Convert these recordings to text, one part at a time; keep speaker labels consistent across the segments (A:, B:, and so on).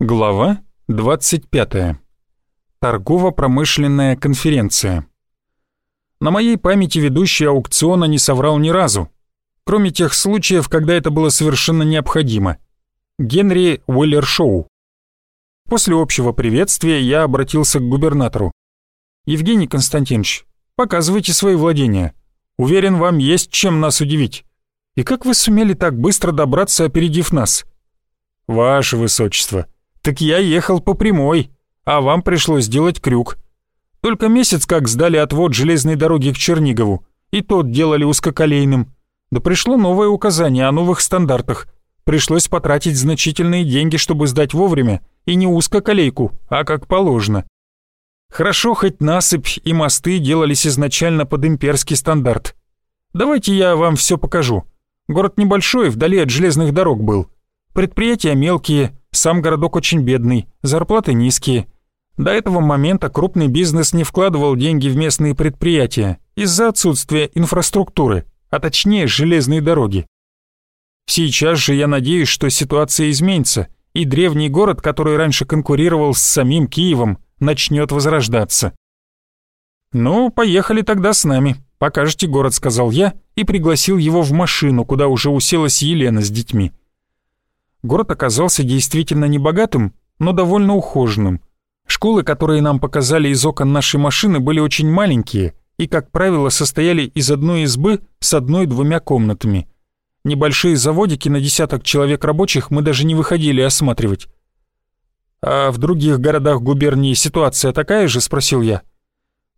A: Глава 25. Торгово-промышленная конференция. На моей памяти ведущий аукциона не соврал ни разу, кроме тех случаев, когда это было совершенно необходимо. Генри Уиллер Шоу. После общего приветствия я обратился к губернатору. «Евгений Константинович, показывайте свои владения. Уверен, вам есть чем нас удивить. И как вы сумели так быстро добраться, опередив нас?» «Ваше Высочество», так я ехал по прямой, а вам пришлось сделать крюк. Только месяц как сдали отвод железной дороги к Чернигову, и тот делали узкоколейным. Да пришло новое указание о новых стандартах. Пришлось потратить значительные деньги, чтобы сдать вовремя, и не узкоколейку, а как положено. Хорошо, хоть насыпь и мосты делались изначально под имперский стандарт. Давайте я вам все покажу. Город небольшой, вдали от железных дорог был. Предприятия мелкие, сам городок очень бедный, зарплаты низкие. До этого момента крупный бизнес не вкладывал деньги в местные предприятия из-за отсутствия инфраструктуры, а точнее железной дороги. Сейчас же я надеюсь, что ситуация изменится, и древний город, который раньше конкурировал с самим Киевом, начнет возрождаться. «Ну, поехали тогда с нами. Покажете город», — сказал я и пригласил его в машину, куда уже уселась Елена с детьми. Город оказался действительно небогатым, но довольно ухоженным. Школы, которые нам показали из окон нашей машины, были очень маленькие и, как правило, состояли из одной избы с одной-двумя комнатами. Небольшие заводики на десяток человек рабочих мы даже не выходили осматривать. «А в других городах губернии ситуация такая же?» – спросил я.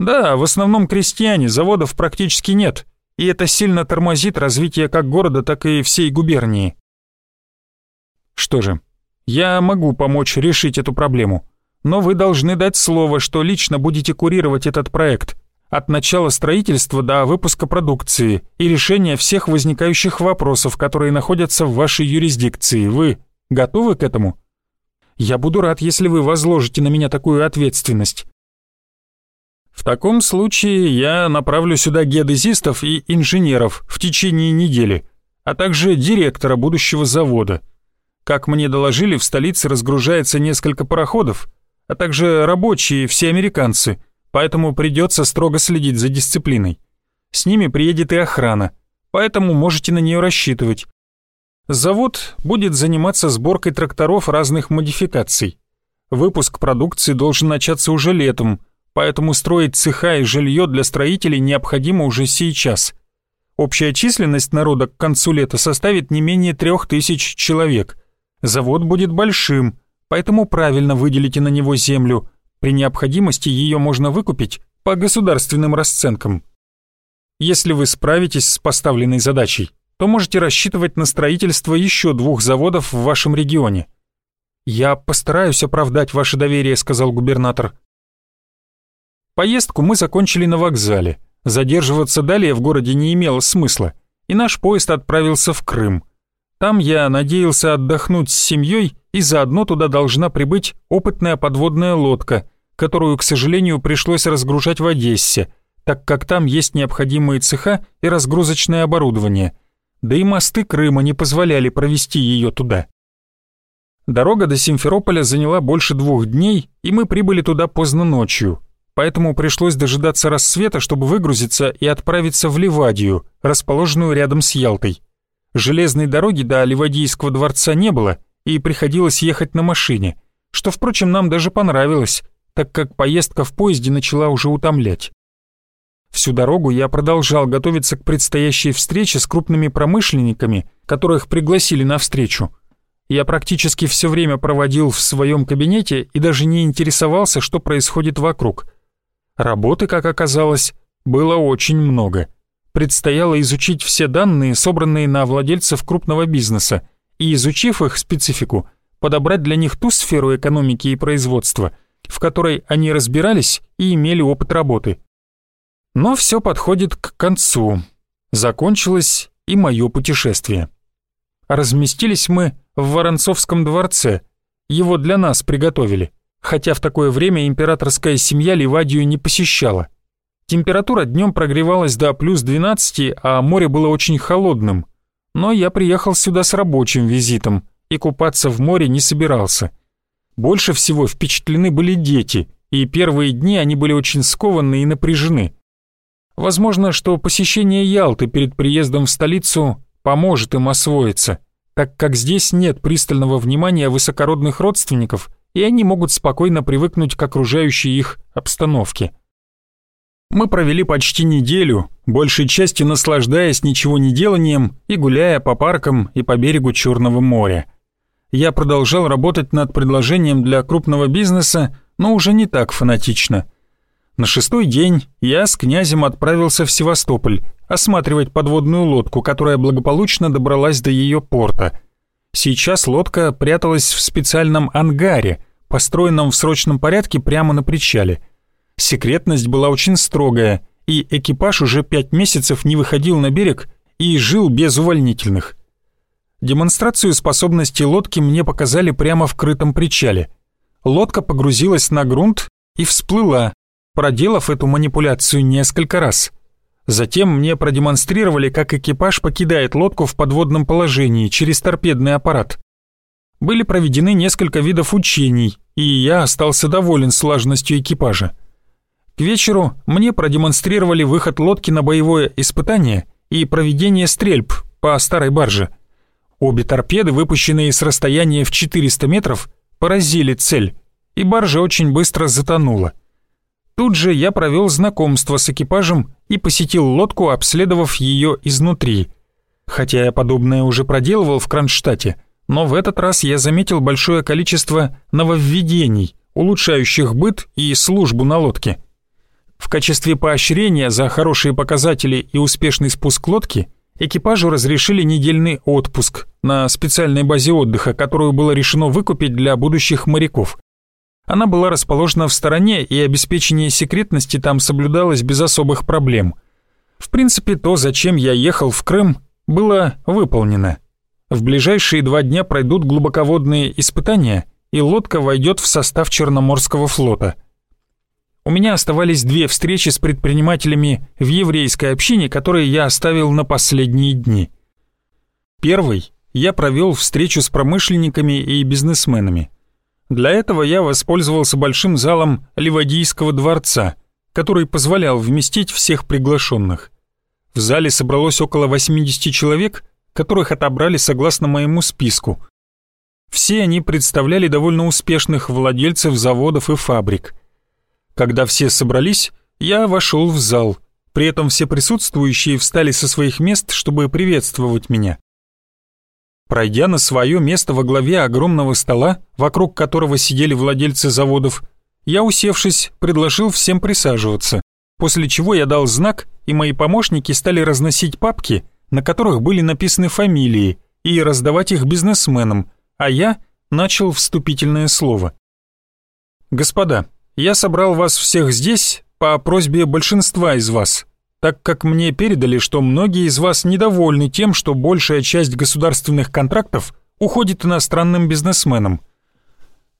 A: «Да, в основном крестьяне, заводов практически нет, и это сильно тормозит развитие как города, так и всей губернии». Что же, я могу помочь решить эту проблему, но вы должны дать слово, что лично будете курировать этот проект от начала строительства до выпуска продукции и решения всех возникающих вопросов, которые находятся в вашей юрисдикции. Вы готовы к этому? Я буду рад, если вы возложите на меня такую ответственность. В таком случае я направлю сюда геодезистов и инженеров в течение недели, а также директора будущего завода. Как мне доложили, в столице разгружается несколько пароходов, а также рабочие, все американцы, поэтому придется строго следить за дисциплиной. С ними приедет и охрана, поэтому можете на нее рассчитывать. Завод будет заниматься сборкой тракторов разных модификаций. Выпуск продукции должен начаться уже летом, поэтому строить цеха и жилье для строителей необходимо уже сейчас. Общая численность народа к концу лета составит не менее трех тысяч человек – Завод будет большим, поэтому правильно выделите на него землю. При необходимости ее можно выкупить по государственным расценкам. Если вы справитесь с поставленной задачей, то можете рассчитывать на строительство еще двух заводов в вашем регионе. «Я постараюсь оправдать ваше доверие», — сказал губернатор. Поездку мы закончили на вокзале. Задерживаться далее в городе не имело смысла, и наш поезд отправился в Крым. Там я надеялся отдохнуть с семьей, и заодно туда должна прибыть опытная подводная лодка, которую, к сожалению, пришлось разгружать в Одессе, так как там есть необходимые цеха и разгрузочное оборудование. Да и мосты Крыма не позволяли провести ее туда. Дорога до Симферополя заняла больше двух дней, и мы прибыли туда поздно ночью, поэтому пришлось дожидаться рассвета, чтобы выгрузиться и отправиться в Ливадию, расположенную рядом с Ялтой. Железной дороги до Ливадийского дворца не было, и приходилось ехать на машине, что, впрочем, нам даже понравилось, так как поездка в поезде начала уже утомлять. Всю дорогу я продолжал готовиться к предстоящей встрече с крупными промышленниками, которых пригласили на встречу. Я практически все время проводил в своем кабинете и даже не интересовался, что происходит вокруг. Работы, как оказалось, было очень много — предстояло изучить все данные, собранные на владельцев крупного бизнеса, и, изучив их специфику, подобрать для них ту сферу экономики и производства, в которой они разбирались и имели опыт работы. Но все подходит к концу. Закончилось и мое путешествие. Разместились мы в Воронцовском дворце. Его для нас приготовили, хотя в такое время императорская семья Ливадию не посещала. Температура днем прогревалась до плюс 12, а море было очень холодным. Но я приехал сюда с рабочим визитом и купаться в море не собирался. Больше всего впечатлены были дети, и первые дни они были очень скованы и напряжены. Возможно, что посещение Ялты перед приездом в столицу поможет им освоиться, так как здесь нет пристального внимания высокородных родственников, и они могут спокойно привыкнуть к окружающей их обстановке. Мы провели почти неделю, большей частью наслаждаясь ничего не деланием и гуляя по паркам и по берегу Черного моря. Я продолжал работать над предложением для крупного бизнеса, но уже не так фанатично. На шестой день я с князем отправился в Севастополь осматривать подводную лодку, которая благополучно добралась до ее порта. Сейчас лодка пряталась в специальном ангаре, построенном в срочном порядке прямо на причале – Секретность была очень строгая, и экипаж уже пять месяцев не выходил на берег и жил без увольнительных. Демонстрацию способностей лодки мне показали прямо в крытом причале. Лодка погрузилась на грунт и всплыла, проделав эту манипуляцию несколько раз. Затем мне продемонстрировали, как экипаж покидает лодку в подводном положении через торпедный аппарат. Были проведены несколько видов учений, и я остался доволен слаженностью экипажа. К вечеру мне продемонстрировали выход лодки на боевое испытание и проведение стрельб по старой барже. Обе торпеды, выпущенные с расстояния в 400 метров, поразили цель, и баржа очень быстро затонула. Тут же я провел знакомство с экипажем и посетил лодку, обследовав ее изнутри. Хотя я подобное уже проделывал в Кронштадте, но в этот раз я заметил большое количество нововведений, улучшающих быт и службу на лодке. В качестве поощрения за хорошие показатели и успешный спуск лодки экипажу разрешили недельный отпуск на специальной базе отдыха, которую было решено выкупить для будущих моряков. Она была расположена в стороне, и обеспечение секретности там соблюдалось без особых проблем. В принципе, то, зачем я ехал в Крым, было выполнено. В ближайшие два дня пройдут глубоководные испытания, и лодка войдет в состав Черноморского флота – у меня оставались две встречи с предпринимателями в еврейской общине, которые я оставил на последние дни. Первый я провел встречу с промышленниками и бизнесменами. Для этого я воспользовался большим залом Ливадийского дворца, который позволял вместить всех приглашенных. В зале собралось около 80 человек, которых отобрали согласно моему списку. Все они представляли довольно успешных владельцев заводов и фабрик – когда все собрались, я вошел в зал. При этом все присутствующие встали со своих мест, чтобы приветствовать меня. Пройдя на свое место во главе огромного стола, вокруг которого сидели владельцы заводов, я, усевшись, предложил всем присаживаться, после чего я дал знак, и мои помощники стали разносить папки, на которых были написаны фамилии, и раздавать их бизнесменам, а я начал вступительное слово. «Господа, я собрал вас всех здесь по просьбе большинства из вас, так как мне передали, что многие из вас недовольны тем, что большая часть государственных контрактов уходит иностранным бизнесменам.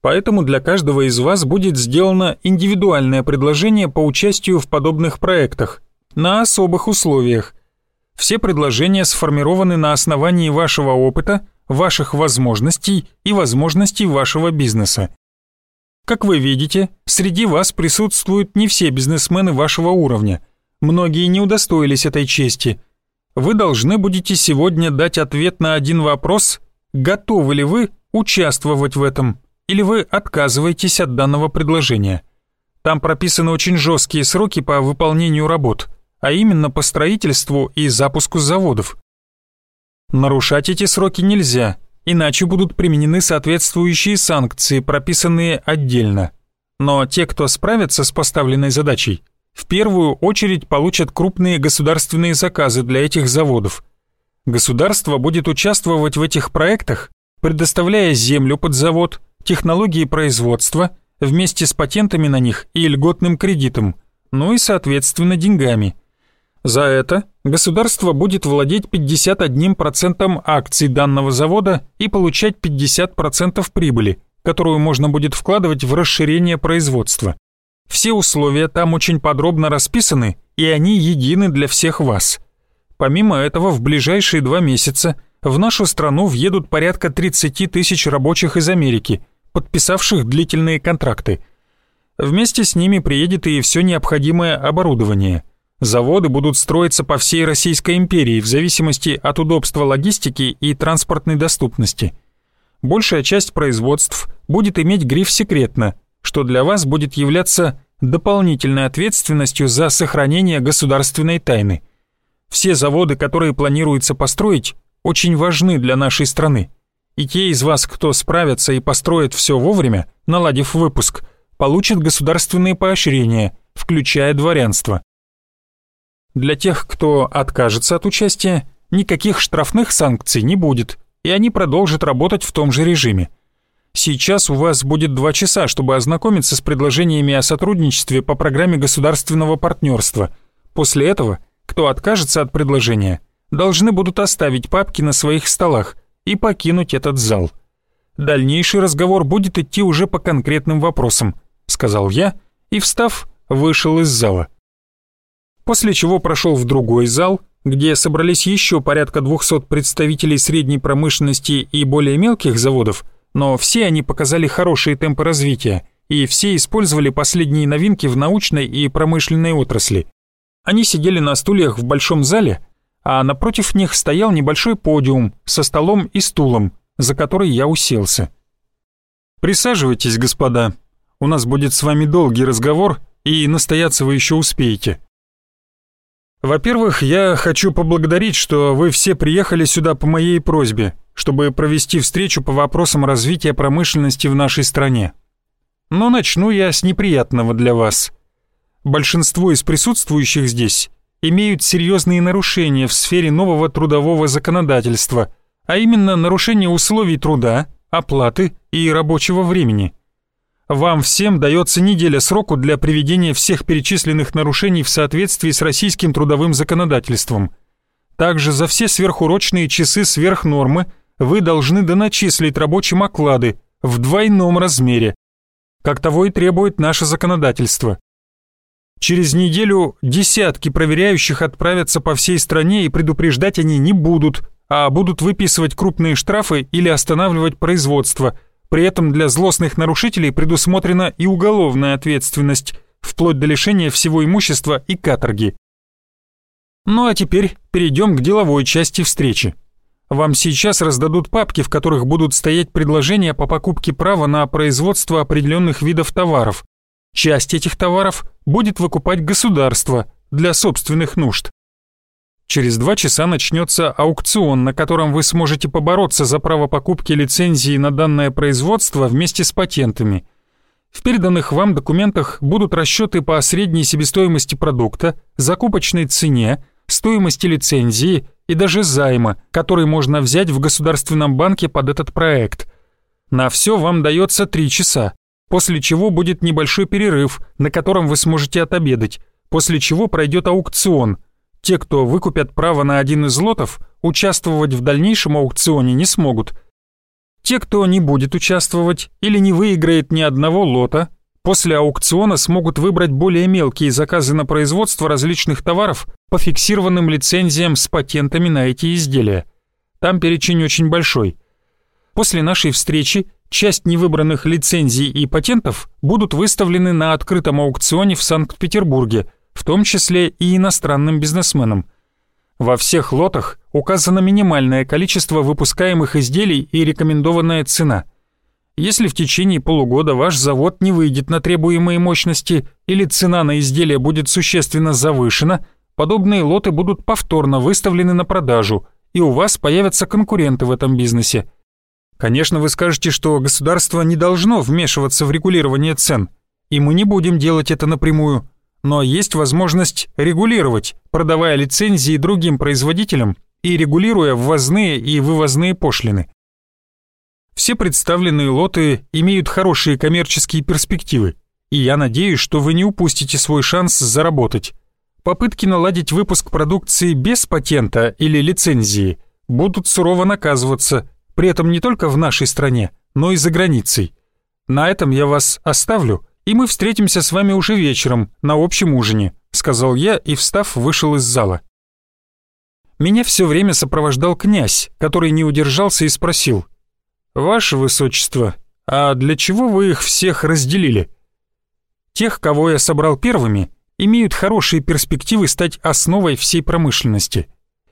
A: Поэтому для каждого из вас будет сделано индивидуальное предложение по участию в подобных проектах на особых условиях. Все предложения сформированы на основании вашего опыта, ваших возможностей и возможностей вашего бизнеса. Как вы видите, среди вас присутствуют не все бизнесмены вашего уровня. Многие не удостоились этой чести. Вы должны будете сегодня дать ответ на один вопрос, готовы ли вы участвовать в этом, или вы отказываетесь от данного предложения. Там прописаны очень жесткие сроки по выполнению работ, а именно по строительству и запуску заводов. Нарушать эти сроки нельзя, иначе будут применены соответствующие санкции, прописанные отдельно. Но те, кто справится с поставленной задачей, в первую очередь получат крупные государственные заказы для этих заводов. Государство будет участвовать в этих проектах, предоставляя землю под завод, технологии производства, вместе с патентами на них и льготным кредитом, ну и, соответственно, деньгами – за это государство будет владеть 51% акций данного завода и получать 50% прибыли, которую можно будет вкладывать в расширение производства. Все условия там очень подробно расписаны, и они едины для всех вас. Помимо этого, в ближайшие два месяца в нашу страну въедут порядка 30 тысяч рабочих из Америки, подписавших длительные контракты. Вместе с ними приедет и все необходимое оборудование. Заводы будут строиться по всей Российской империи в зависимости от удобства логистики и транспортной доступности. Большая часть производств будет иметь гриф «секретно», что для вас будет являться дополнительной ответственностью за сохранение государственной тайны. Все заводы, которые планируется построить, очень важны для нашей страны. И те из вас, кто справится и построит все вовремя, наладив выпуск, получат государственные поощрения, включая дворянство. Для тех, кто откажется от участия, никаких штрафных санкций не будет, и они продолжат работать в том же режиме. Сейчас у вас будет два часа, чтобы ознакомиться с предложениями о сотрудничестве по программе государственного партнерства. После этого, кто откажется от предложения, должны будут оставить папки на своих столах и покинуть этот зал. Дальнейший разговор будет идти уже по конкретным вопросам, сказал я и, встав, вышел из зала. После чего прошел в другой зал, где собрались еще порядка 200 представителей средней промышленности и более мелких заводов, но все они показали хорошие темпы развития, и все использовали последние новинки в научной и промышленной отрасли. Они сидели на стульях в большом зале, а напротив них стоял небольшой подиум со столом и стулом, за который я уселся. «Присаживайтесь, господа. У нас будет с вами долгий разговор, и настояться вы еще успеете». «Во-первых, я хочу поблагодарить, что вы все приехали сюда по моей просьбе, чтобы провести встречу по вопросам развития промышленности в нашей стране. Но начну я с неприятного для вас. Большинство из присутствующих здесь имеют серьезные нарушения в сфере нового трудового законодательства, а именно нарушение условий труда, оплаты и рабочего времени. Вам всем дается неделя сроку для приведения всех перечисленных нарушений в соответствии с российским трудовым законодательством. Также за все сверхурочные часы сверх нормы вы должны доначислить рабочим оклады в двойном размере, как того и требует наше законодательство. Через неделю десятки проверяющих отправятся по всей стране и предупреждать они не будут, а будут выписывать крупные штрафы или останавливать производство. При этом для злостных нарушителей предусмотрена и уголовная ответственность, вплоть до лишения всего имущества и каторги. Ну а теперь перейдем к деловой части встречи. Вам сейчас раздадут папки, в которых будут стоять предложения по покупке права на производство определенных видов товаров. Часть этих товаров будет выкупать государство для собственных нужд. Через два часа начнется аукцион, на котором вы сможете побороться за право покупки лицензии на данное производство вместе с патентами. В переданных вам документах будут расчеты по средней себестоимости продукта, закупочной цене, стоимости лицензии и даже займа, который можно взять в Государственном банке под этот проект. На все вам дается три часа после чего будет небольшой перерыв, на котором вы сможете отобедать, после чего пройдет аукцион. Те, кто выкупят право на один из лотов, участвовать в дальнейшем аукционе не смогут. Те, кто не будет участвовать или не выиграет ни одного лота, после аукциона смогут выбрать более мелкие заказы на производство различных товаров по фиксированным лицензиям с патентами на эти изделия. Там перечень очень большой. После нашей встречи часть невыбранных лицензий и патентов будут выставлены на открытом аукционе в Санкт-Петербурге, в том числе и иностранным бизнесменам. Во всех лотах указано минимальное количество выпускаемых изделий и рекомендованная цена. Если в течение полугода ваш завод не выйдет на требуемые мощности или цена на изделие будет существенно завышена, подобные лоты будут повторно выставлены на продажу, и у вас появятся конкуренты в этом бизнесе – Конечно, вы скажете, что государство не должно вмешиваться в регулирование цен, и мы не будем делать это напрямую, но есть возможность регулировать, продавая лицензии другим производителям и регулируя ввозные и вывозные пошлины. Все представленные лоты имеют хорошие коммерческие перспективы, и я надеюсь, что вы не упустите свой шанс заработать. Попытки наладить выпуск продукции без патента или лицензии будут сурово наказываться – при этом не только в нашей стране, но и за границей. На этом я вас оставлю, и мы встретимся с вами уже вечером на общем ужине», сказал я и, встав, вышел из зала. Меня все время сопровождал князь, который не удержался и спросил. «Ваше Высочество, А для чего вы их всех разделили? Тех, кого я собрал первыми, имеют хорошие перспективы стать основой всей промышленности.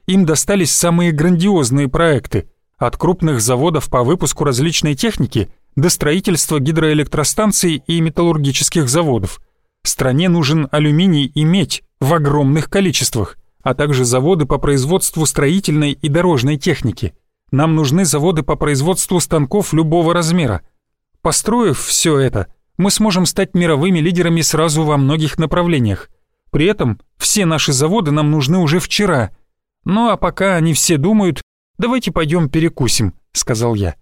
A: Им достались самые грандиозные проекты, от крупных заводов по выпуску различной техники до строительства гидроэлектростанций и металлургических заводов. Стране нужен алюминий и медь в огромных количествах, а также заводы по производству строительной и дорожной техники. Нам нужны заводы по производству станков любого размера. Построив все это, мы сможем стать мировыми лидерами сразу во многих направлениях. При этом все наши заводы нам нужны уже вчера. Ну а пока они все думают, давайте пойдем перекусим, сказал я.